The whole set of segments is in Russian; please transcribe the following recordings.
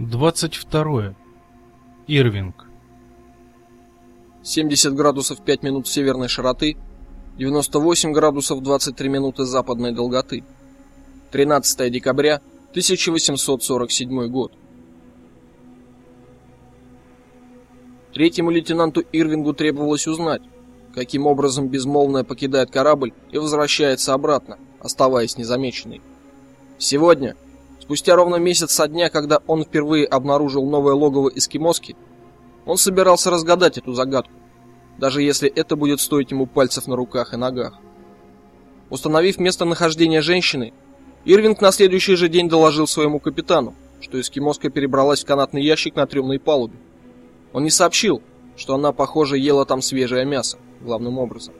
22. Ирвинг. 70 градусов 5 минут северной широты, 98 градусов 23 минуты западной долготы. 13 декабря 1847 год. Третьему лейтенанту Ирвингу требовалось узнать, каким образом безмолвная покидает корабль и возвращается обратно, оставаясь незамеченной. Сегодня, спустя ровно месяц со дня, когда он впервые обнаружил новое логово эскимоски, он собирался разгадать эту загадку, даже если это будет стоить ему пальцев на руках и ногах. Установив местонахождение женщины, Ирвинг на следующий же день доложил своему капитану, что эскимоска перебралась в канатный ящик на трюмной палубе. Он не сообщил, что она, похоже, ела там свежее мясо, главным образом,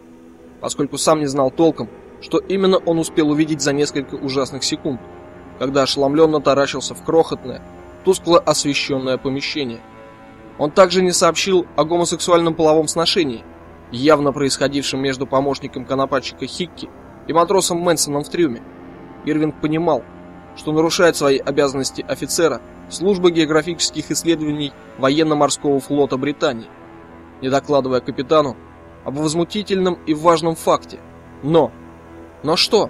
поскольку сам не знал толком, что именно он успел увидеть за несколько ужасных секунд, когда ошеломленно таращился в крохотное, тускло освещенное помещение. Он также не сообщил о гомосексуальном половом сношении, явно происходившем между помощником конопатчика Хикки и матросом Мэнсоном в трюме. Ирвинг понимал, что нарушает свои обязанности офицера службы географических исследований военно-морского флота Британии, не докладывая капитану об возмутительном и важном факте. Но но что?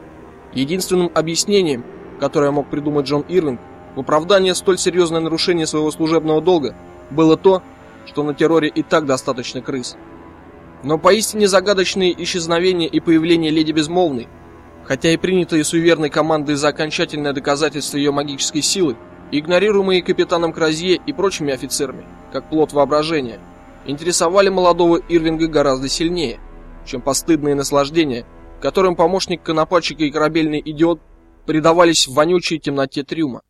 Единственным объяснением, которое мог придумать Джон Ирвинг в оправдание столь серьезное нарушение своего служебного долга, было то, что на терроре и так достаточно крыс. Но поистине загадочные исчезновения и появление леди Безмолвной, хотя и принятые суеверной командой за окончательное доказательство ее магической силы, игнорируемые капитаном Кразье и прочими офицерами, как плод воображения, интересовали молодого Ирвинга гораздо сильнее, чем постыдные наслаждения, которым помощник конопатчика и корабельный идиот предавались в вонючей темноте трюма.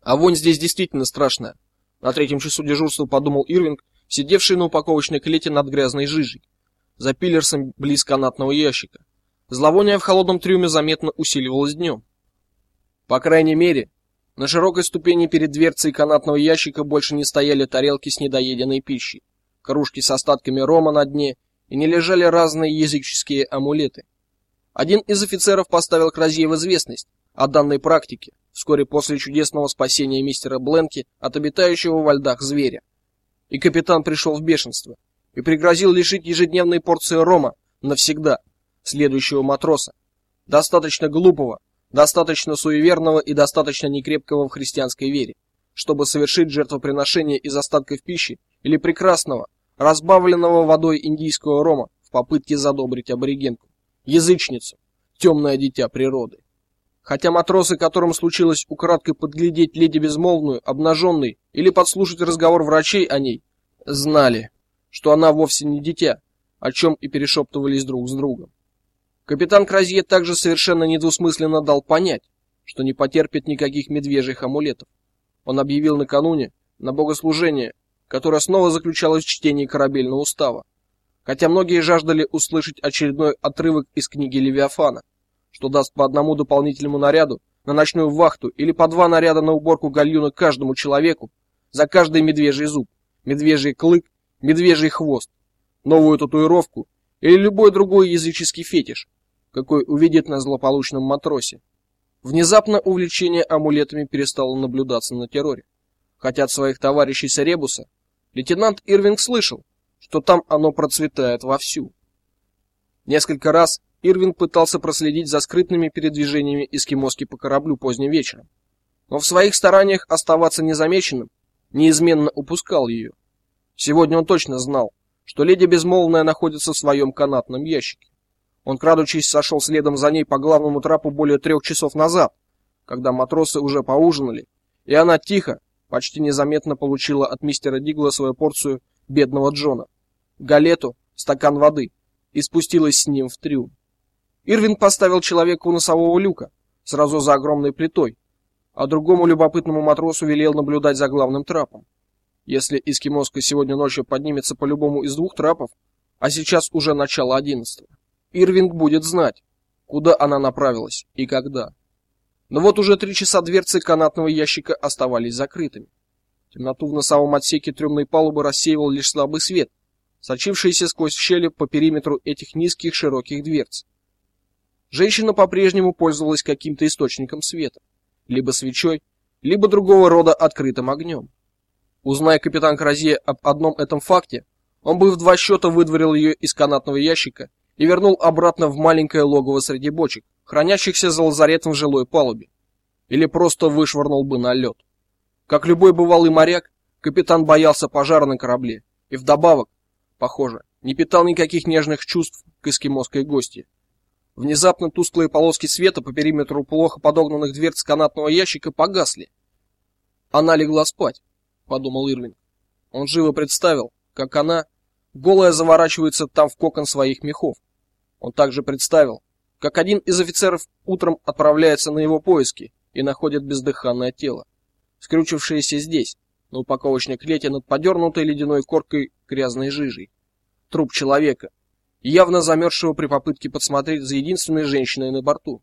А вонь здесь действительно страшная. На третьем часу дежурства подумал Ирвинг, сидевший на упаковочной клете над грязной жижей, за пиллерсом близ канатного ящика. Зловоние в холодном трюме заметно усиливалось днем. По крайней мере, на широкой ступени перед дверцей канатного ящика больше не стояли тарелки с недоеденной пищей, кружки с остатками рома на дне и не лежали разные языческие амулеты. Один из офицеров поставил Кразье в известность о данной практике вскоре после чудесного спасения мистера Бленки от обитающего во льдах зверя. И капитан пришел в бешенство и пригрозил лишить ежедневной порции рома навсегда следующего матроса, достаточно глупого, достаточно суеверного и достаточно некрепкого в христианской вере, чтобы совершить жертвоприношение из остатков пищи или прекрасного, разбавленного водой индийского рома в попытке задобрить аборигенку язычницу, темное дитя природы. Хотя матросы, которым случилось украдкой подглядеть леди безмолвную, обнаженной или подслушать разговор врачей о ней, знали, что она вовсе не дитя, о чем и перешептывались друг с другом. Капитан Кразье также совершенно недвусмысленно дал понять, что не потерпит никаких медвежьих амулетов. Он объявил накануне на богослужение, которое снова заключалось в чтении корабельного устава, хотя многие жаждали услышать очередной отрывок из книги Левиафана, что даст по одному дополнительному наряду на ночную вахту или по два наряда на уборку гальюна каждому человеку за каждый медвежий зуб, медвежий клык, медвежий хвост, новую татуировку или любой другой языческий фетиш, какой увидит на злополучном матросе. Внезапно увлечение амулетами перестало наблюдаться на терроре. Хотя от своих товарищей с Ребуса лейтенант Ирвинг слышал, что там оно процветает вовсю. Несколько раз Ирвин пытался проследить за скрытными передвижениями эскимоски по кораблю поздним вечером, но в своих стараниях оставаться незамеченным неизменно упускал ее. Сегодня он точно знал, что леди Безмолвная находится в своем канатном ящике. Он, крадучись, сошел следом за ней по главному трапу более трех часов назад, когда матросы уже поужинали, и она тихо, почти незаметно получила от мистера Дигла свою порцию бедного Джона, галету, стакан воды и спустилась с ним в трюм. Ирвин поставил человека у носового люка, сразу за огромной плитой, а другому любопытному матросу велел наблюдать за главным трапом. Если эскимоска сегодня ночью поднимется по любому из двух трапов, а сейчас уже начало одиннадцатого, Ирвинг будет знать, куда она направилась и когда. Но вот уже три часа дверцы канатного ящика оставались закрытыми. Темноту в носовом отсеке трюмной палубы рассеивал лишь слабый свет, сочившийся сквозь щели по периметру этих низких широких дверц. Женщина по-прежнему пользовалась каким-то источником света, либо свечой, либо другого рода открытым огнем. Узная капитан Кразье об одном этом факте, он бы в два счета выдворил ее из канатного ящика и вернул обратно в маленькое логово среди бочек, хранящихся за лазаретом в жилой палубе, или просто вышвырнул бы на лед. Как любой бывалый моряк, капитан боялся пожара на корабле и вдобавок, похоже, не питал никаких нежных чувств к эскимосской гости. Внезапно тусклые полоски света по периметру плохо подогнанных дверц канатного ящика погасли. Она легла спать, подумал Ирвин. Он живо представил, как она, голая, заворачивается там в кокон своих мехов. Он также представил, как один из офицеров утром отправляется на его поиски и находит бездыханное тело, скрючившееся здесь, на упаковочной клете над подернутой ледяной коркой грязной жижей. Труп человека, явно замерзшего при попытке подсмотреть за единственной женщиной на борту.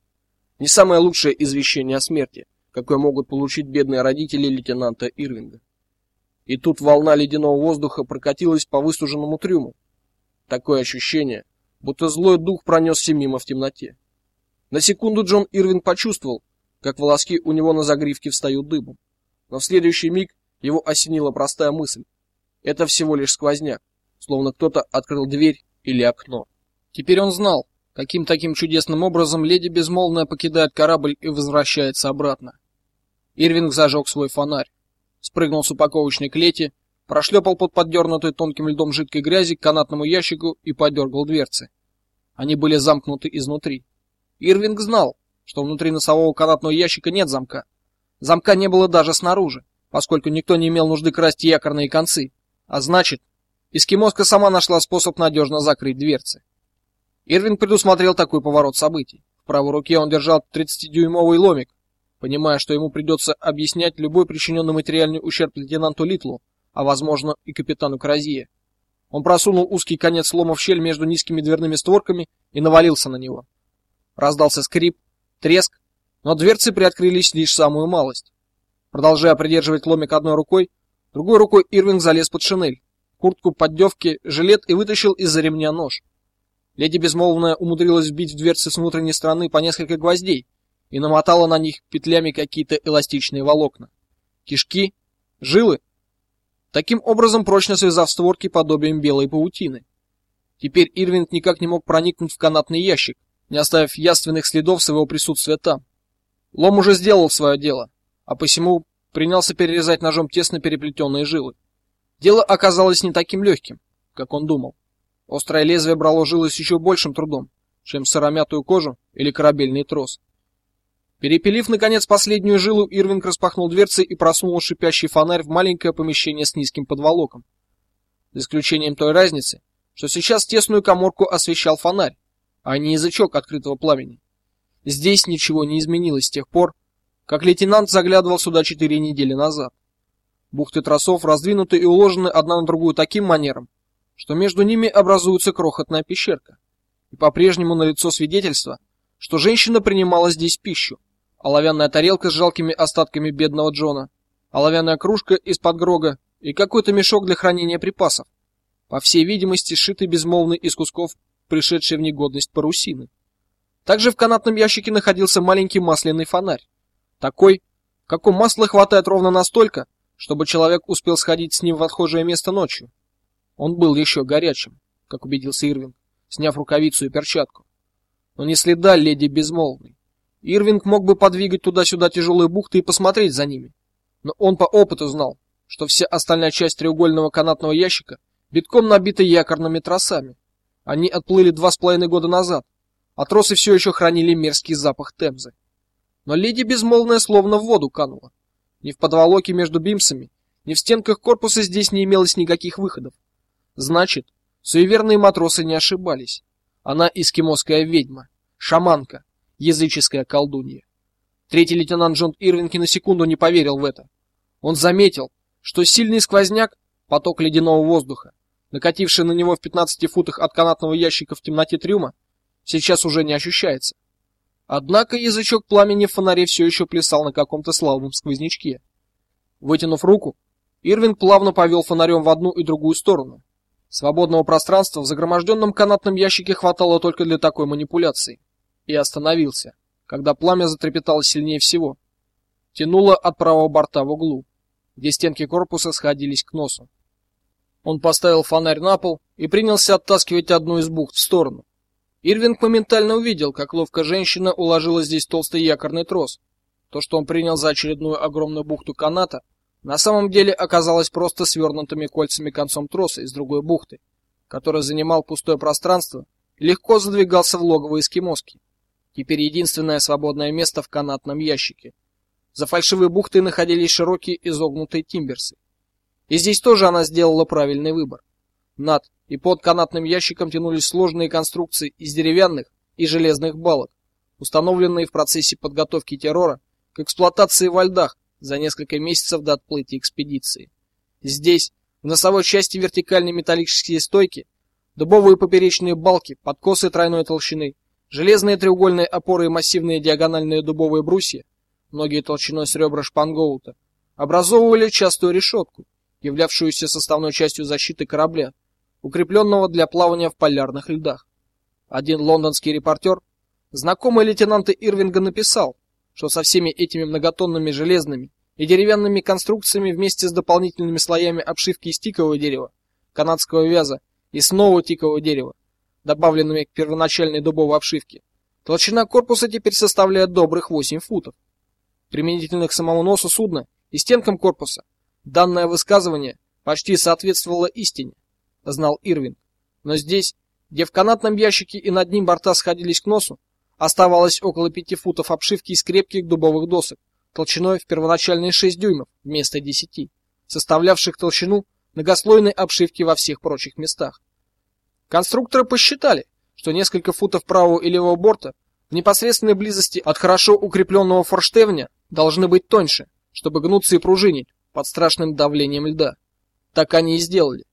Не самое лучшее извещение о смерти, какое могут получить бедные родители лейтенанта Ирвинга. И тут волна ледяного воздуха прокатилась по выстуженному трюму. Такое ощущение, будто злой дух пронесся мимо в темноте. На секунду Джон Ирвин почувствовал, как волоски у него на загривке встают дыбом. Но в следующий миг его осенила простая мысль. Это всего лишь сквозняк, словно кто-то открыл дверь или окно. Теперь он знал, каким таким чудесным образом леди безмолвная покидает корабль и возвращается обратно. Ирвинг зажег свой фонарь, спрыгнул с упаковочной клети, прошлепал под поддернутой тонким льдом жидкой грязи к канатному ящику и подергал дверцы. Они были замкнуты изнутри. Ирвинг знал, что внутри носового канатного ящика нет замка. Замка не было даже снаружи, поскольку никто не имел нужды красть якорные концы. А значит, Эскимоска сама нашла способ надежно закрыть дверцы. Ирвин предусмотрел такой поворот событий. В правой руке он держал 30-дюймовый ломик, понимая, что ему придется объяснять любой причиненный материальный ущерб лейтенанту Литлу, а возможно и капитану Кразье. Он просунул узкий конец лома в щель между низкими дверными створками и навалился на него. Раздался скрип, треск, но дверцы приоткрылись лишь самую малость. Продолжая придерживать ломик одной рукой, другой рукой Ирвинг залез под шинель, куртку, поддевки, жилет и вытащил из-за ремня нож. Леди безмолвная умудрилась вбить в дверцы с внутренней стороны по несколько гвоздей и намотала на них петлями какие-то эластичные волокна. Кишки, жилы. Таким образом прочно связав створки подобием белой паутины. Теперь Ирвинг никак не мог проникнуть в канатный ящик, не оставив яственных следов своего присутствия там. Лом уже сделал свое дело, а посему принялся перерезать ножом тесно переплетенные жилы. Дело оказалось не таким легким, как он думал. Острое лезвие брало жилы с еще большим трудом, чем сыромятую кожу или корабельный трос. Перепилив наконец последнюю жилу, Ирвинг распахнул дверцы и просунул шипящий фонарь в маленькое помещение с низким подволоком. За исключением той разницы, что сейчас тесную каморку освещал фонарь, а не язычок открытого пламени. Здесь ничего не изменилось с тех пор, как лейтенант заглядывал сюда четыре недели назад. Бухты тросов раздвинуты и уложены одна на другую таким манером, что между ними образуется крохотная пещерка. И по-прежнему налицо свидетельство, что женщина принимала здесь пищу. Оловянная тарелка с жалкими остатками бедного Джона, оловянная кружка из-под грога и какой-то мешок для хранения припасов. По всей видимости, сшитый безмолвный из кусков пришедшей в негодность парусины. Также в канатном ящике находился маленький масляный фонарь, такой, каком масла хватает ровно настолько, чтобы человек успел сходить с ним в отхожее место ночью. Он был еще горячим, как убедился Ирвинг, сняв рукавицу и перчатку. Но не следа леди безмолвной. Ирвинг мог бы подвигать туда-сюда тяжелые бухты и посмотреть за ними, но он по опыту знал, что вся остальная часть треугольного канатного ящика битком набита якорными тросами. Они отплыли два с половиной года назад, а тросы все еще хранили мерзкий запах темзы. Но леди безмолвная словно в воду канула. Ни в подволоке между бимсами, ни в стенках корпуса здесь не имелось никаких выходов. Значит, суеверные матросы не ошибались. Она эскимосская ведьма, шаманка, языческая колдунья. Третий лейтенант Джон Ирвинг на секунду не поверил в это. Он заметил, что сильный сквозняк, поток ледяного воздуха, накативший на него в 15 футах от канатного ящика в темноте трюма, сейчас уже не ощущается. Однако язычок пламени в фонаре все еще плясал на каком-то слабом сквознячке. Вытянув руку, Ирвинг плавно повел фонарем в одну и другую сторону. Свободного пространства в загроможденном канатном ящике хватало только для такой манипуляции. И остановился, когда пламя затрепетало сильнее всего. тянуло от правого борта в углу, где стенки корпуса сходились к носу. Он поставил фонарь на пол и принялся оттаскивать одну из бухт в сторону. Ирвинг моментально увидел, как ловко женщина уложила здесь толстый якорный трос. То, что он принял за очередную огромную бухту каната, на самом деле оказалось просто свернутыми кольцами концом троса из другой бухты, который занимал пустое пространство легко задвигался в логово эскимоски. Теперь единственное свободное место в канатном ящике. За фальшивой бухтой находились широкие изогнутые тимберсы. И здесь тоже она сделала правильный выбор. Над и под канатным ящиком тянулись сложные конструкции из деревянных и железных балок, установленные в процессе подготовки террора к эксплуатации во льдах за несколько месяцев до отплытия экспедиции. Здесь, в носовой части вертикальные металлические стойки, дубовые поперечные балки, подкосы тройной толщины, железные треугольные опоры и массивные диагональные дубовые брусья, многие толщиной с ребра шпангоута, образовывали частую решетку, являвшуюся составной частью защиты корабля, укрепленного для плавания в полярных льдах. Один лондонский репортер, знакомый лейтенанта Ирвинга, написал, что со всеми этими многотонными железными и деревянными конструкциями вместе с дополнительными слоями обшивки из тикового дерева, канадского вяза и снова тикового дерева, добавленными к первоначальной дубовой обшивке, толщина корпуса теперь составляет добрых 8 футов. Применительно к самому носу судна и стенкам корпуса данное высказывание почти соответствовало истине, знал Ирвин. Но здесь, где в канатном ящике и над ним борта сходились к носу, Оставалось около пяти футов обшивки из крепких дубовых досок, толщиной в первоначальные 6 дюймов вместо 10, составлявших толщину многослойной обшивки во всех прочих местах. Конструкторы посчитали, что несколько футов правого и левого борта в непосредственной близости от хорошо укрепленного форштевня должны быть тоньше, чтобы гнуться и пружинить под страшным давлением льда. Так они и сделали.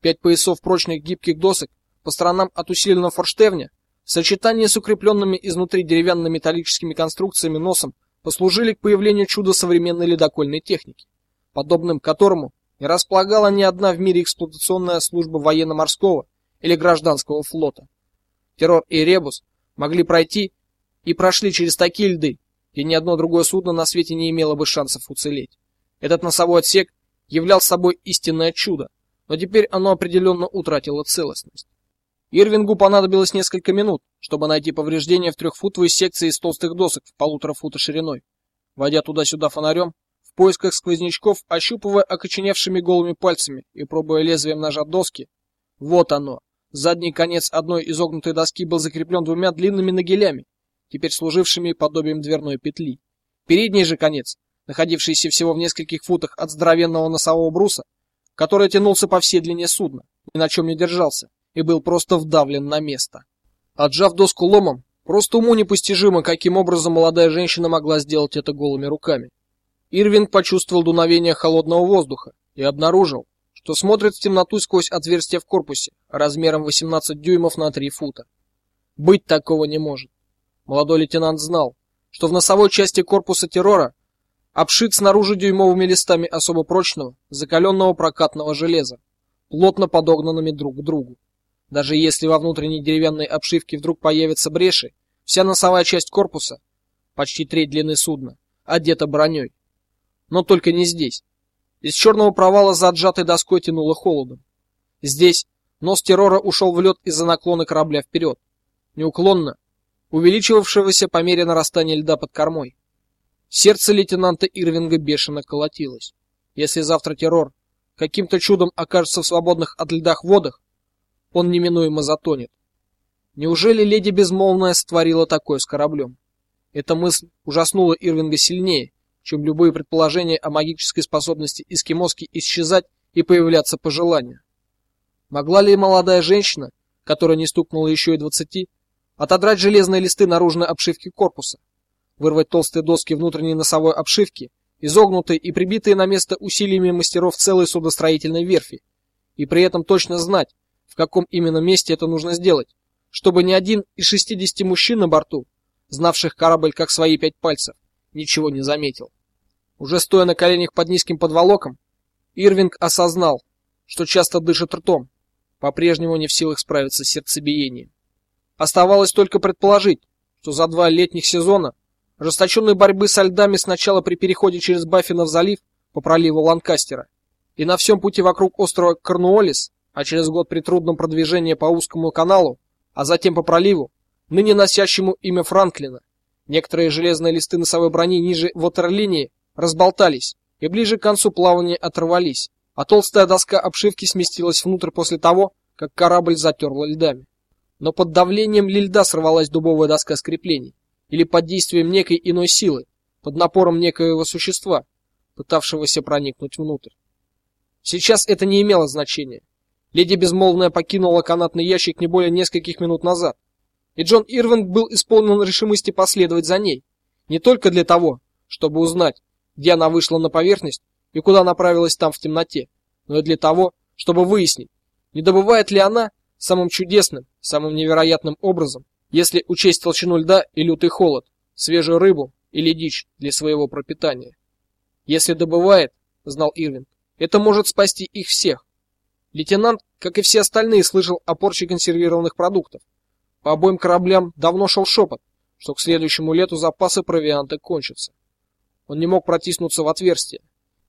Пять поясов прочных гибких досок по сторонам от усиленного форштевня в сочетании с укрепленными изнутри деревянно-металлическими конструкциями носом послужили к появлению чуда современной ледокольной техники, подобным которому не располагала ни одна в мире эксплуатационная служба военно-морского или гражданского флота. Террор и Ребус могли пройти и прошли через такие льды, где ни одно другое судно на свете не имело бы шансов уцелеть. Этот носовой отсек являл собой истинное чудо, но теперь оно определенно утратило целостность. Ирвингу понадобилось несколько минут, чтобы найти повреждения в трехфутовой секции из толстых досок в полутора фута шириной. Войдя туда-сюда фонарем, в поисках сквознячков, ощупывая окоченевшими голыми пальцами и пробуя лезвием ножа доски, вот оно. Задний конец одной изогнутой доски был закреплен двумя длинными нагелями, теперь служившими подобием дверной петли. Передний же конец, находившийся всего в нескольких футах от здоровенного носового бруса, который тянулся по всей длине судна, ни на чем не держался, и был просто вдавлен на место. Отжав доску ломом, просто уму непостижимо, каким образом молодая женщина могла сделать это голыми руками. Ирвинг почувствовал дуновение холодного воздуха и обнаружил, что смотрит в темноту сквозь отверстие в корпусе размером 18 дюймов на 3 фута. Быть такого не может. Молодой лейтенант знал, что в носовой части корпуса террора обшит снаружи дюймовыми листами особо прочного, закаленного прокатного железа, плотно подогнанными друг к другу. Даже если во внутренней деревянной обшивке вдруг появятся бреши, вся носовая часть корпуса, почти треть длины судна, одета броней. Но только не здесь. Из черного провала за отжатой доской тянуло холодом. Здесь нос террора ушел в лед из-за наклона корабля вперед, неуклонно, увеличивавшегося по мере нарастания льда под кормой. Сердце лейтенанта Ирвинга бешено колотилось. Если завтра террор каким-то чудом окажется в свободных от льдах водах, он неминуемо затонет. Неужели леди Безмолвная сотворила такое с кораблем? Эта мысль ужаснула Ирвинга сильнее, чем любые предположения о магической способности эскимоски исчезать и появляться по желанию. Могла ли молодая женщина, которая не стукнула еще и двадцати, отодрать железные листы наружной обшивки корпуса, вырвать толстые доски внутренней носовой обшивки, изогнутые и прибитые на место усилиями мастеров целой судостроительной верфи, и при этом точно знать, в каком именно месте это нужно сделать, чтобы ни один из 60 мужчин на борту, знавших корабль как свои пять пальцев, ничего не заметил. Уже стоя на коленях под низким подволоком, Ирвинг осознал, что часто дышит ртом, по-прежнему не в силах справиться с сердцебиением. Оставалось только предположить, что за два летних сезона ожесточенной борьбы со льдами сначала при переходе через Баффинов залив по проливу Ланкастера и на всем пути вокруг острова Корнуоллис, а через год при трудном продвижении по узкому каналу, а затем по проливу, ныне носящему имя Франклина. Некоторые железные листы носовой брони ниже ватерлинии разболтались и ближе к концу плавания оторвались, а толстая доска обшивки сместилась внутрь после того, как корабль затерло льдами. Но под давлением льда сорвалась дубовая доска скреплений, или под действием некой иной силы, под напором некоего существа, пытавшегося проникнуть внутрь. Сейчас это не имело значения. Леди Безмолвная покинула канатный ящик не более нескольких минут назад, и Джон Ирвинг был исполнен решимости последовать за ней, не только для того, чтобы узнать, где она вышла на поверхность и куда направилась там в темноте, но и для того, чтобы выяснить, не добывает ли она самым чудесным, самым невероятным образом, если учесть толщину льда и лютый холод, свежую рыбу или дичь для своего пропитания. Если добывает, знал Ирвинг, это может спасти их всех. Лейтенант, как и все остальные, слышал о порче консервированных продуктов. По обоим кораблям давно шел шепот, что к следующему лету запасы провианта кончатся. Он не мог протиснуться в отверстие.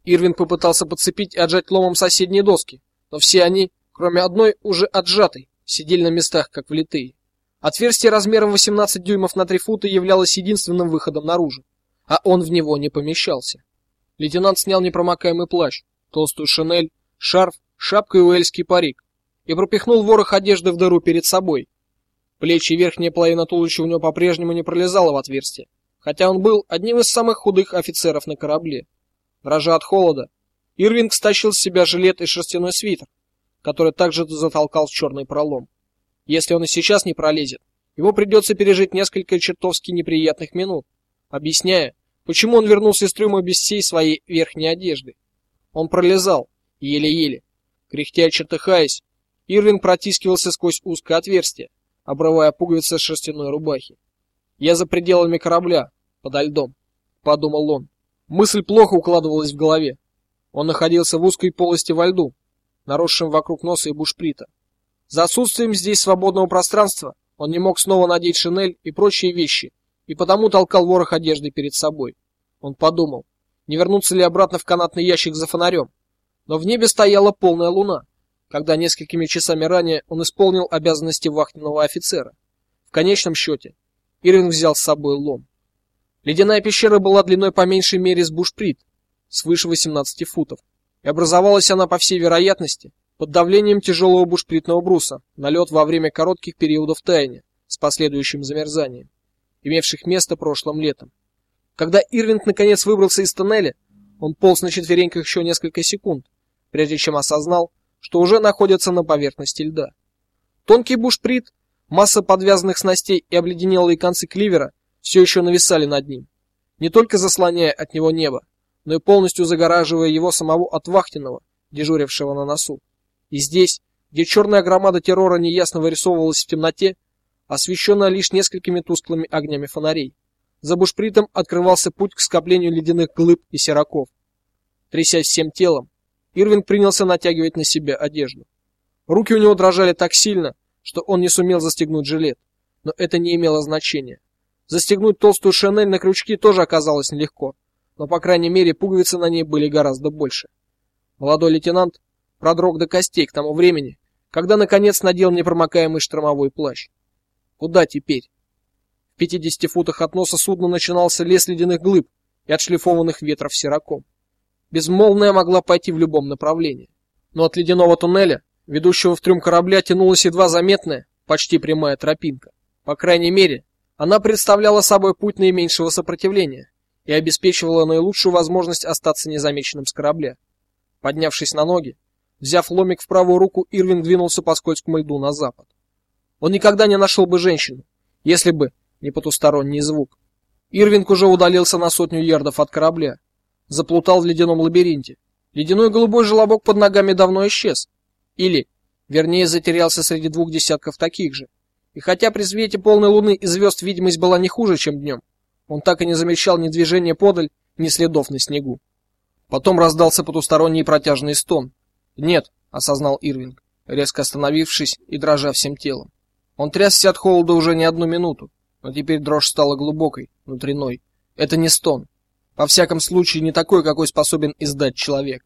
Ирвин попытался подцепить и отжать ломом соседние доски, но все они, кроме одной, уже отжатой, сидели на местах как влитые. Отверстие размером 18 дюймов на 3 фута являлось единственным выходом наружу, а он в него не помещался. Лейтенант снял непромокаемый плащ, толстую шинель, шарф, шапку и уэльский парик и пропихнул ворох одежды в дыру перед собой. Плечи и верхняя половина туловища у него по-прежнему не пролезала в отверстие, хотя он был одним из самых худых офицеров на корабле. Дрожа от холода, Ирвинг стащил с себя жилет и шерстяной свитер, который также затолкал в черный пролом. Если он и сейчас не пролезет, ему придется пережить несколько чертовски неприятных минут, объясняя, почему он вернулся из трюма без всей своей верхней одежды. Он пролезал, еле-еле, кряхтя и чертыхаясь, Ирвинг протискивался сквозь узкое отверстие, обрывая пуговицы шерстяной рубахи. Я за пределами корабля, подо льдом, подумал он. Мысль плохо укладывалась в голове. Он находился в узкой полости во льду, наросшем вокруг носа и бушприта. За отсутствием здесь свободного пространства он не мог снова надеть шинель и прочие вещи, и потому толкал ворох одежды перед собой. Он подумал, не вернуться ли обратно в канатный ящик за фонарем. Но в небе стояла полная луна, когда несколькими часами ранее он исполнил обязанности вахтенного офицера. В конечном счете Ирвин взял с собой лом. Ледяная пещера была длиной по меньшей мере с бушприт, свыше 18 футов, и образовалась она по всей вероятности под давлением тяжелого бушпритного бруса, налет во время коротких периодов таяния с последующим замерзанием, имевших место прошлым летом. Когда Ирвинг наконец выбрался из тоннеля, он полз на четвереньках еще несколько секунд, прежде чем осознал, что уже находится на поверхности льда. Тонкий бушприт, масса подвязанных снастей и обледенелые концы кливера все еще нависали над ним, не только заслоняя от него небо, но и полностью загораживая его самого от вахтенного, дежурившего на носу. И здесь, где черная громада террора неясно вырисовывалась в темноте, освещенная лишь несколькими тусклыми огнями фонарей, за бушпритом открывался путь к скоплению ледяных глыб и сераков. Трясясь всем телом, Ирвин принялся натягивать на себя одежду. Руки у него дрожали так сильно, что он не сумел застегнуть жилет, но это не имело значения. Застегнуть толстую шинель на крючки тоже оказалось нелегко, но по крайней мере пуговицы на ней были гораздо больше. Молодой лейтенант продрог до костей к тому времени, когда наконец надел непромокаемый штормовой плащ. Куда теперь? В 50 футах от носа судна начинался лес ледяных глыб и отшлифованных ветров сироком. Безмолвная могла пойти в любом направлении, но от ледяного туннеля, ведущего в трюм корабля, тянулась едва заметная, почти прямая тропинка. По крайней мере, она представляла собой путь наименьшего сопротивления и обеспечивала наилучшую возможность остаться незамеченным с корабля. Поднявшись на ноги, Взяв ломик в правую руку, Ирвин двинулся по скользкому льду на запад. Он никогда не нашел бы женщину, если бы не потусторонний звук. Ирвинг уже удалился на сотню ярдов от корабля, заплутал в ледяном лабиринте. Ледяной голубой желобок под ногами давно исчез, или, вернее, затерялся среди двух десятков таких же. И хотя при свете полной луны и звезд видимость была не хуже, чем днем, он так и не замечал ни движения подаль, ни следов на снегу. Потом раздался потусторонний протяжный стон, "Нет", осознал Ирвинг, резко остановившись и дрожа всем телом. Он трясся от холода уже не одну минуту, но теперь дрожь стала глубокой, внутренной, Это не стон. Во всяком случае, не такой, какой способен издать человек.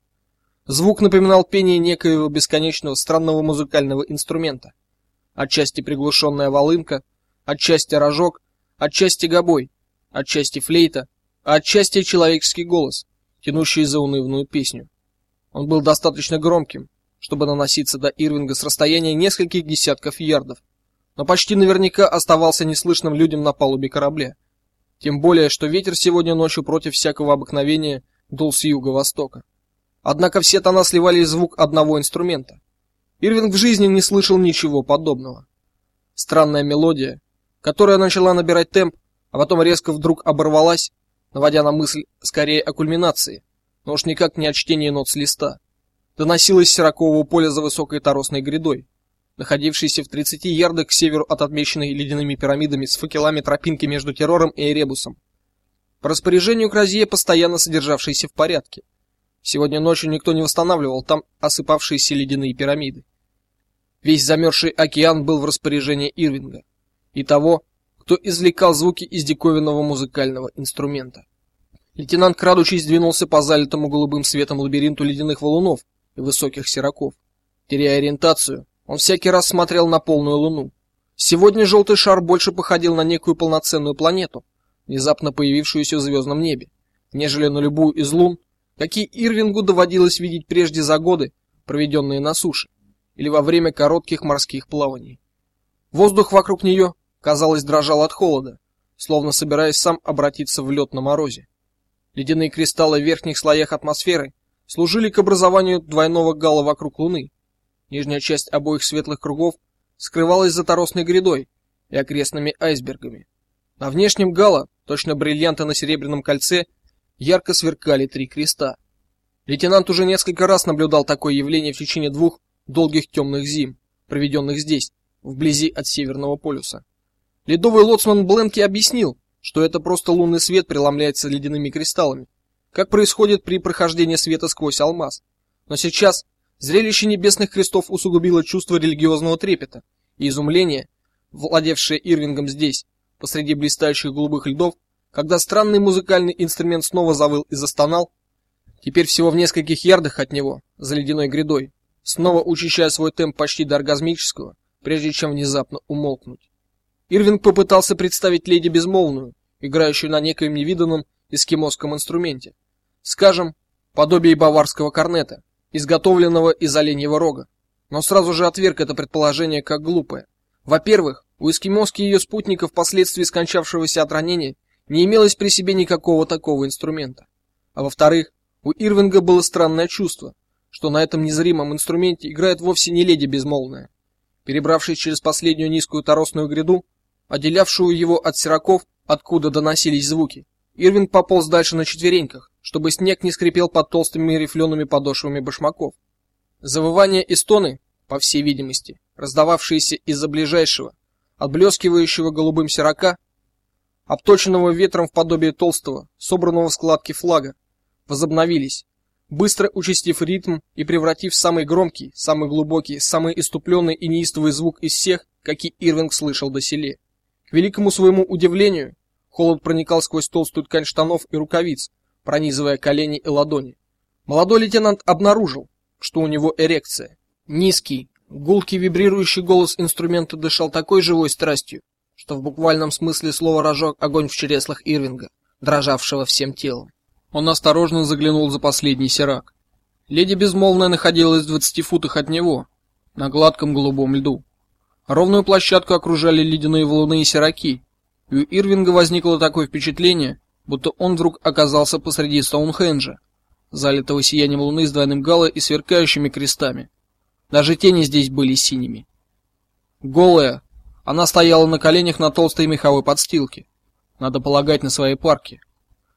Звук напоминал пение некоего бесконечного странного музыкального инструмента. Отчасти приглушенная волынка, отчасти рожок, отчасти гобой, отчасти флейта, а отчасти человеческий голос, тянущий заунывную песню. Он был достаточно громким, чтобы наноситься до Ирвинга с расстояния нескольких десятков ярдов, но почти наверняка оставался неслышным людям на палубе корабля. Тем более, что ветер сегодня ночью против всякого обыкновения дул с юго-востока. Однако все тона сливались в звук одного инструмента. Ирвинг в жизни не слышал ничего подобного. Странная мелодия, которая начала набирать темп, а потом резко вдруг оборвалась, наводя на мысль скорее о кульминации, но уж никак не о чтении нот с листа. Доносилась с сорокового поля за высокой торосной грядой, находившейся в 30 ярдах к северу от отмеченной ледяными пирамидами с факелами тропинки между Террором и Эребусом. По распоряжению Кразье, постоянно содержавшейся в порядке. Сегодня ночью никто не восстанавливал там осыпавшиеся ледяные пирамиды. Весь замерзший океан был в распоряжении Ирвинга и того, кто извлекал звуки из диковинного музыкального инструмента. Лейтенант, крадучись, двинулся по залитому голубым светом лабиринту ледяных валунов и высоких сироков. Теряя ориентацию, он всякий раз смотрел на полную луну. Сегодня желтый шар больше походил на некую полноценную планету, внезапно появившуюся в звездном небе, нежели на любую из лун, какие Ирвингу доводилось видеть прежде за годы, проведенные на суше или во время коротких морских плаваний. Воздух вокруг нее, казалось, дрожал от холода, словно собираясь сам обратиться в лед на морозе. Ледяные кристаллы в верхних слоях атмосферы служили к образованию двойного гала вокруг Луны. Нижняя часть обоих светлых кругов скрывалась за торосной грядой и окрестными айсбергами. На внешнем гала, точно бриллианты на серебряном кольце, ярко сверкали три креста. Лейтенант уже несколько раз наблюдал такое явление в течение двух долгих темных зим, проведенных здесь, вблизи от Северного полюса. Ледовый лоцман Бленки объяснил, что это просто лунный свет преломляется ледяными кристаллами, как происходит при прохождении света сквозь алмаз. Но сейчас зрелище небесных крестов усугубило чувство религиозного трепета и изумления, владевшее Ирвингом здесь, посреди блистающих голубых льдов, когда странный музыкальный инструмент снова завыл и застонал, теперь всего в нескольких ярдах от него, за ледяной грядой, снова учащая свой темп почти до оргазмического, прежде чем внезапно умолкнуть. Ирвинг попытался представить леди безмолвную, играющую на некоем невиданном эскимосском инструменте. Скажем, подобие баварского корнета, изготовленного из оленьего рога. Но сразу же отверг это предположение как глупое. Во-первых, у эскимоски и ее спутников впоследствии скончавшегося от ранения не имелось при себе никакого такого инструмента. А во-вторых, у Ирвинга было странное чувство, что на этом незримом инструменте играет вовсе не леди безмолвная. Перебравшись через последнюю низкую торосную гряду, отделявшую его от сироков, откуда доносились звуки. Ирвин пополз дальше на четвереньках, чтобы снег не скрипел под толстыми рифлеными подошвами башмаков. Завывания и стоны, по всей видимости, раздававшиеся из-за ближайшего, отблескивающего голубым сирока, обточенного ветром в подобие толстого, собранного в складки флага, возобновились, быстро участив ритм и превратив в самый громкий, самый глубокий, самый иступленный и неистовый звук из всех, какие Ирвинг слышал до селе. Великому своему удивлению, холод проникал сквозь толстую ткань штанов и рукавиц, пронизывая колени и ладони. Молодой лейтенант обнаружил, что у него эрекция. Низкий, гулкий вибрирующий голос инструмента дышал такой живой страстью, что в буквальном смысле слова разжег огонь в чреслах Ирвинга, дрожавшего всем телом. Он осторожно заглянул за последний сирак. Леди безмолвная находилась в двадцати футах от него, на гладком голубом льду. Ровную площадку окружали ледяные валуны и сираки. И у Ирвинга возникло такое впечатление, будто он вдруг оказался посреди Стоунхенджа, залитого сиянием луны с двойным гало и сверкающими крестами. Даже тени здесь были синими. Голая, она стояла на коленях на толстой меховой подстилке, надо полагать, на своей парке.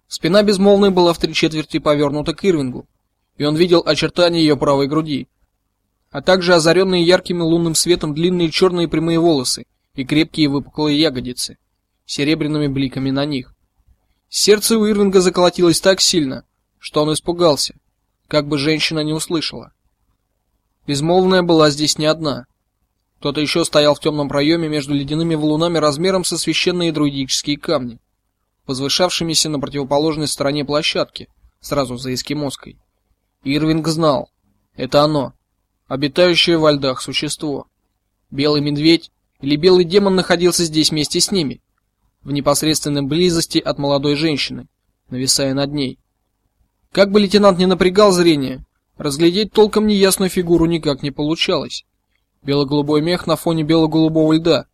Спина безмолвной была в три четверти повернута к Ирвингу, и он видел очертания ее правой груди, а также озаренные ярким лунным светом длинные черные прямые волосы и крепкие выпуклые ягодицы, серебряными бликами на них. Сердце у Ирвинга заколотилось так сильно, что он испугался, как бы женщина не услышала. Безмолвная была здесь не одна. Кто-то еще стоял в темном проеме между ледяными валунами размером со священные друидические камни. возвышавшимися на противоположной стороне площадки, сразу за эскимоской. Ирвинг знал, это оно, обитающее во льдах существо. Белый медведь или белый демон находился здесь вместе с ними, в непосредственной близости от молодой женщины, нависая над ней. Как бы лейтенант не напрягал зрение, разглядеть толком неясную фигуру никак не получалось. Бело-голубой мех на фоне бело-голубого льда,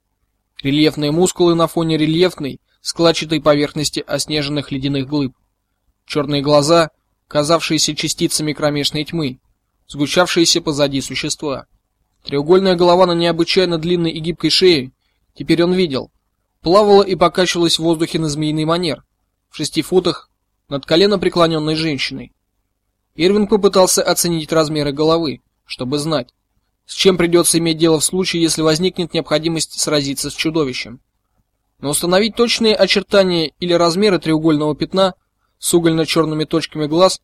рельефные мускулы на фоне рельефной, складчатой поверхности оснеженных ледяных глыб, черные глаза, казавшиеся частицами кромешной тьмы, сгущавшиеся позади существа. Треугольная голова на необычайно длинной и гибкой шее, теперь он видел, плавала и покачивалась в воздухе на змеиный манер, в шести футах над колено преклоненной женщиной. Ирвин попытался оценить размеры головы, чтобы знать, с чем придется иметь дело в случае, если возникнет необходимость сразиться с чудовищем. Но установить точные очертания или размеры треугольного пятна с угольно черными точками глаз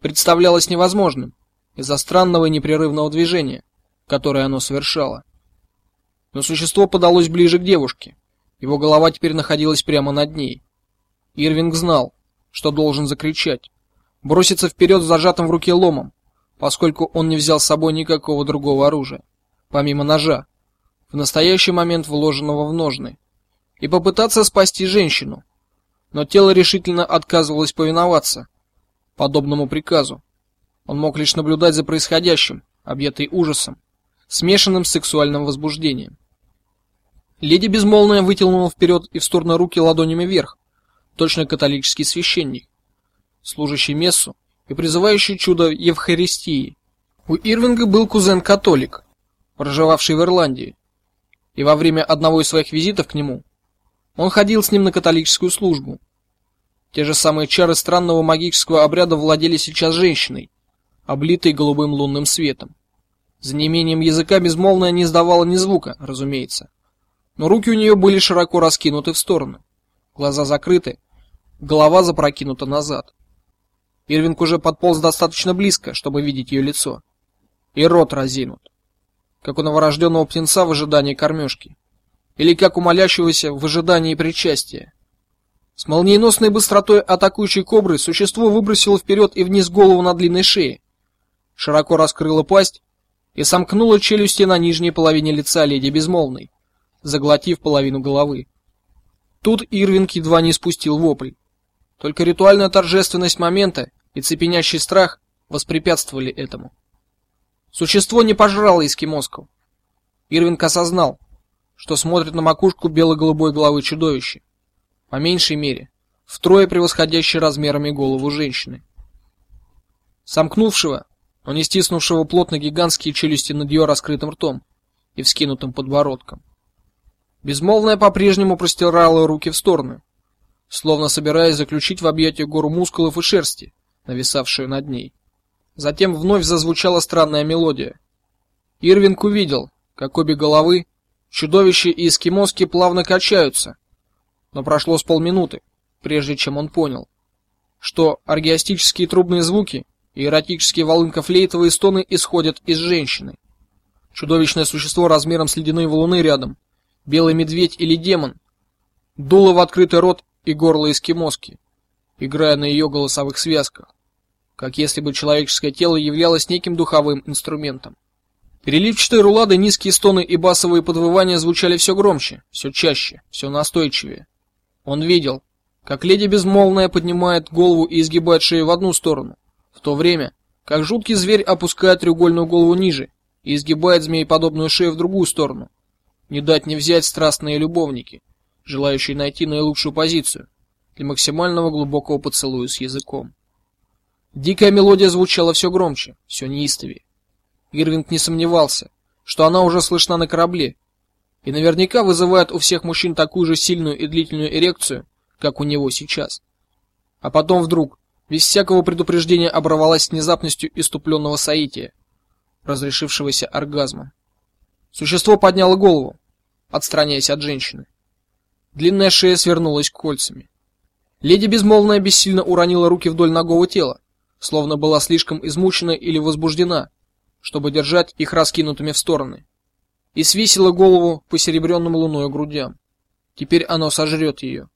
представлялось невозможным из-за странного и непрерывного движения, которое оно совершало. Но существо подалось ближе к девушке. Его голова теперь находилась прямо над ней. Ирвинг знал, что должен закричать, броситься вперед с зажатым в руке ломом, поскольку он не взял с собой никакого другого оружия, помимо ножа, в настоящий момент вложенного в ножны, и попытаться спасти женщину. Но тело решительно отказывалось повиноваться подобному приказу. Он мог лишь наблюдать за происходящим, объятый ужасом, смешанным с сексуальным возбуждением. Леди безмолвная вытянула вперед и в сторону руки ладонями вверх, точно католический священник, служащий мессу и призывающий чудо Евхаристии. У Ирвинга был кузен-католик, проживавший в Ирландии, и во время одного из своих визитов к нему он ходил с ним на католическую службу. Те же самые чары странного магического обряда владели сейчас женщиной, облитой голубым лунным светом. За неимением языка безмолвная не издавала ни звука, разумеется. Но руки у нее были широко раскинуты в стороны, глаза закрыты, голова запрокинута назад. Ирвинг уже подполз достаточно близко, чтобы видеть ее лицо. И рот разинут, как у новорожденного птенца в ожидании кормежки, или как у молящегося в ожидании причастия. С молниеносной быстротой атакующей кобры существо выбросило вперед и вниз голову на длинной шее, широко раскрыло пасть и сомкнуло челюсти на нижней половине лица леди безмолвной, заглотив половину головы. Тут Ирвинг едва не спустил вопль. Только ритуальная торжественность момента и цепенящий страх воспрепятствовали этому. Существо не пожрало эскимосков. Ирвинг осознал, что смотрит на макушку бело-голубой головы чудовища, по меньшей мере, втрое превосходящей размерами голову женщины. Сомкнувшего, но не стиснувшего плотно гигантские челюсти над ее раскрытым ртом и вскинутым подбородком. Безмолвная по-прежнему простирала руки в стороны, словно собираясь заключить в объятия гору мускулов и шерсти, нависавшую над ней. Затем вновь зазвучала странная мелодия. Ирвинг увидел, как обе головы, чудовище и эскимоски плавно качаются. Но прошло с полминуты, прежде чем он понял, что оргиастические трубные звуки и эротические волынко-флейтовые стоны исходят из женщины. Чудовищное существо размером с ледяные валуны рядом, белый медведь или демон, дуло в открытый рот и горло эскимоски, играя на ее голосовых связках как если бы человеческое тело являлось неким духовым инструментом. Переливчатые рулады, низкие стоны и басовые подвывания звучали все громче, все чаще, все настойчивее. Он видел, как леди безмолвная поднимает голову и изгибает шею в одну сторону, в то время как жуткий зверь опускает треугольную голову ниже и изгибает змееподобную шею в другую сторону. Не дать не взять страстные любовники, желающие найти наилучшую позицию для максимального глубокого поцелуя с языком. Дикая мелодия звучала все громче, все неистовее. Ирвинг не сомневался, что она уже слышна на корабле, и наверняка вызывает у всех мужчин такую же сильную и длительную эрекцию, как у него сейчас. А потом вдруг, без всякого предупреждения, оборвалась с внезапностью иступленного соития, разрешившегося оргазмом. Существо подняло голову, отстраняясь от женщины. Длинная шея свернулась кольцами. Леди безмолвная бессильно уронила руки вдоль ногого тела, словно была слишком измучена или возбуждена, чтобы держать их раскинутыми в стороны, и свесила голову по серебряным луной грудям. Теперь оно сожрет ее,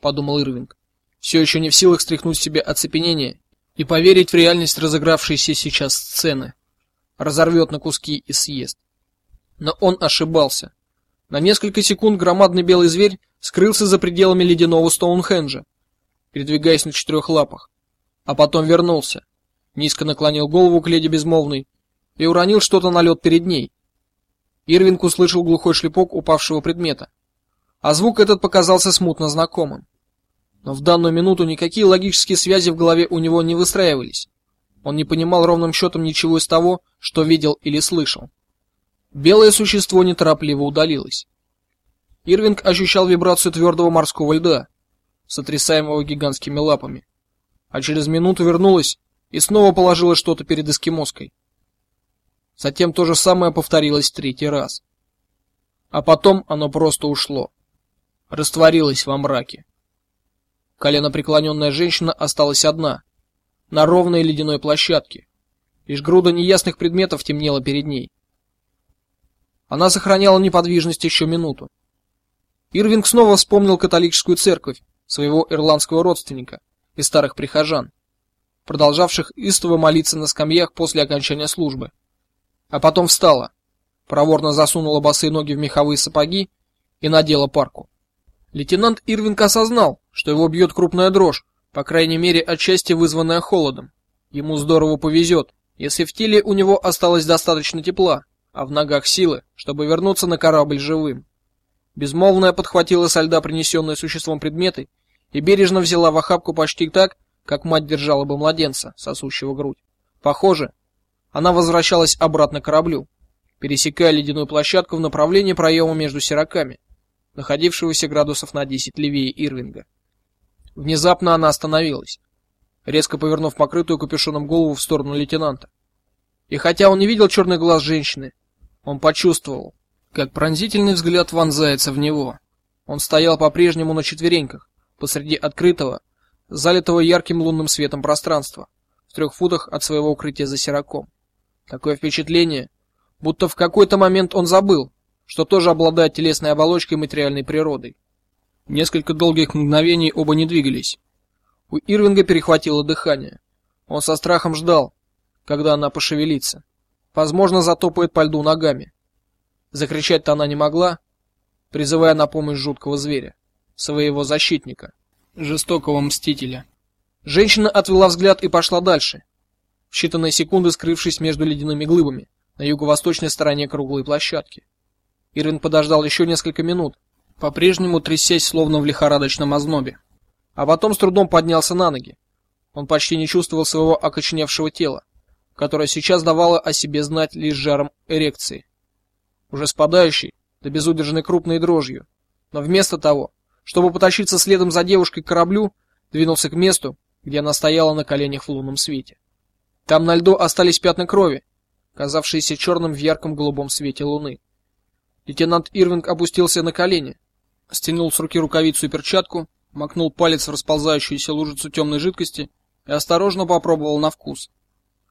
подумал Ирвинг, все еще не в силах стряхнуть с себя оцепенение и поверить в реальность разыгравшейся сейчас сцены. Разорвет на куски и съест. Но он ошибался. На несколько секунд громадный белый зверь скрылся за пределами ледяного Стоунхенджа, передвигаясь на четырех лапах, а потом вернулся, низко наклонил голову к леди безмолвной и уронил что-то на лед перед ней. Ирвинг услышал глухой шлепок упавшего предмета, а звук этот показался смутно знакомым. Но в данную минуту никакие логические связи в голове у него не выстраивались. Он не понимал ровным счетом ничего из того, что видел или слышал. Белое существо неторопливо удалилось. Ирвинг ощущал вибрацию твердого морского льда, сотрясаемого гигантскими лапами. А через минуту вернулось и снова положила что-то перед эскимоской. Затем то же самое повторилось третий раз. А потом оно просто ушло, растворилось во мраке. Коленопреклоненная женщина осталась одна, на ровной ледяной площадке. Лишь груда неясных предметов темнела перед ней. Она сохраняла неподвижность еще минуту. Ирвинг снова вспомнил католическую церковь, своего ирландского родственника и старых прихожан, продолжавших истово молиться на скамьях после окончания службы. А потом встала, проворно засунула босые ноги в меховые сапоги и надела парку. Лейтенант Ирвинг осознал, что его бьет крупная дрожь, по крайней мере, отчасти вызванная холодом. Ему здорово повезет, если в теле у него осталось достаточно тепла, а в ногах силы, чтобы вернуться на корабль живым. Безмолвная подхватила со льда принесенные существом предметы и бережно взяла в охапку почти так, как мать держала бы младенца, сосущего грудь. Похоже, она возвращалась обратно к кораблю, пересекая ледяную площадку в направлении проема между сироками, находившегося градусов на 10 левее Ирвинга. Внезапно она остановилась, резко повернув покрытую капюшоном голову в сторону лейтенанта. И хотя он не видел черных глаз женщины, он почувствовал, как пронзительный взгляд вонзается в него. Он стоял по-прежнему на четвереньках посреди открытого, залитого ярким лунным светом пространства, в трех футах от своего укрытия за сироком. Такое впечатление, будто в какой-то момент он забыл, что тоже обладает телесной оболочкой материальной природой. Несколько долгих мгновений оба не двигались. У Ирвинга перехватило дыхание. Он со страхом ждал, когда она пошевелится. Возможно, затопает по льду ногами. Закричать-то она не могла, призывая на помощь жуткого зверя, своего защитника, жестокого мстителя. Женщина отвела взгляд и пошла дальше. В считанные секунды скрывшись между ледяными глыбами на юго-восточной стороне круглой площадки. Ирвин подождал еще несколько минут, по-прежнему трясясь словно в лихорадочном ознобе, а потом с трудом поднялся на ноги. Он почти не чувствовал своего окоченевшего тела, которое сейчас давало о себе знать лишь жаром эрекции уже спадающий до безудержной крупной дрожью. Но вместо того, чтобы потащиться следом за девушкой к кораблю, двинулся к месту, где она стояла на коленях в лунном свете. Там на льду остались пятна крови, казавшиеся черным в ярком голубом свете луны. Лейтенант Ирвинг опустился на колени, стянул с руки рукавицу и перчатку, макнул палец в расползающуюся лужицу темной жидкости и осторожно попробовал на вкус.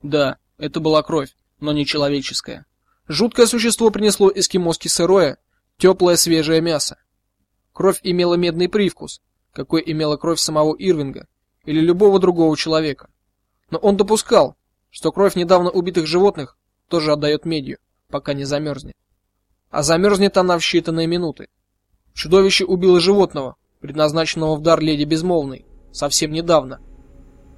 Да, это была кровь, но не человеческая. Жуткое существо принесло эскимоски сырое, теплое свежее мясо. Кровь имела медный привкус, какой имела кровь самого Ирвинга или любого другого человека. Но он допускал, что кровь недавно убитых животных тоже отдает медью, пока не замерзнет. А замерзнет она в считанные минуты. Чудовище убило животного, предназначенного в дар леди безмолвной, совсем недавно,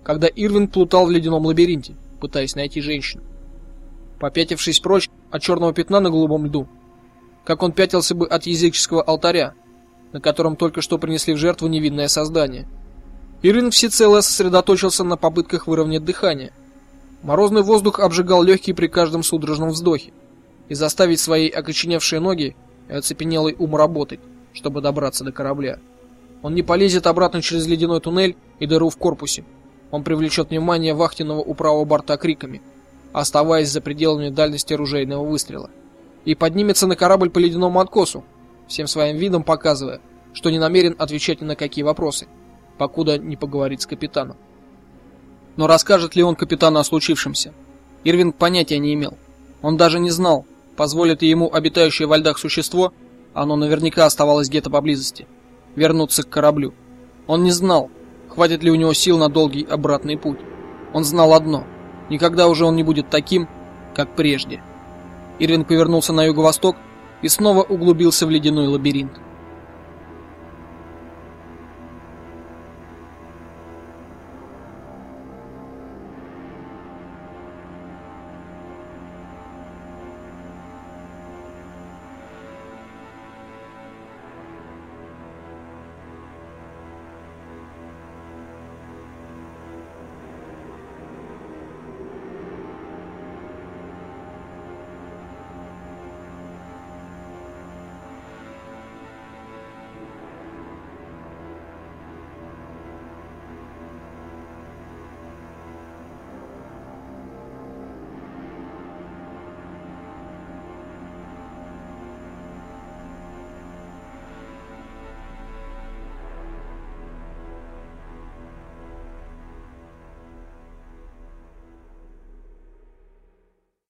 когда Ирвин плутал в ледяном лабиринте, пытаясь найти женщину попятившись прочь от черного пятна на голубом льду, как он пятился бы от языческого алтаря, на котором только что принесли в жертву невинное создание. Ирвин всецело сосредоточился на попытках выровнять дыхание. Морозный воздух обжигал легкие при каждом судорожном вздохе, и заставить свои окоченевшие ноги и оцепенелый ум работать, чтобы добраться до корабля. Он не полезет обратно через ледяной туннель и дыру в корпусе. Он привлечет внимание вахтенного у правого борта криками – оставаясь за пределами дальности ружейного выстрела, и поднимется на корабль по ледяному откосу, всем своим видом показывая, что не намерен отвечать ни на какие вопросы, покуда не поговорит с капитаном. Но расскажет ли он капитану о случившемся? Ирвинг понятия не имел. Он даже не знал, позволит ли ему обитающее во льдах существо, оно наверняка оставалось где-то поблизости, вернуться к кораблю. Он не знал, Хватит ли у него сил на долгий обратный путь? Он знал одно: никогда уже он не будет таким, как прежде. Ирвинг повернулся на юго-восток и снова углубился в ледяной лабиринт.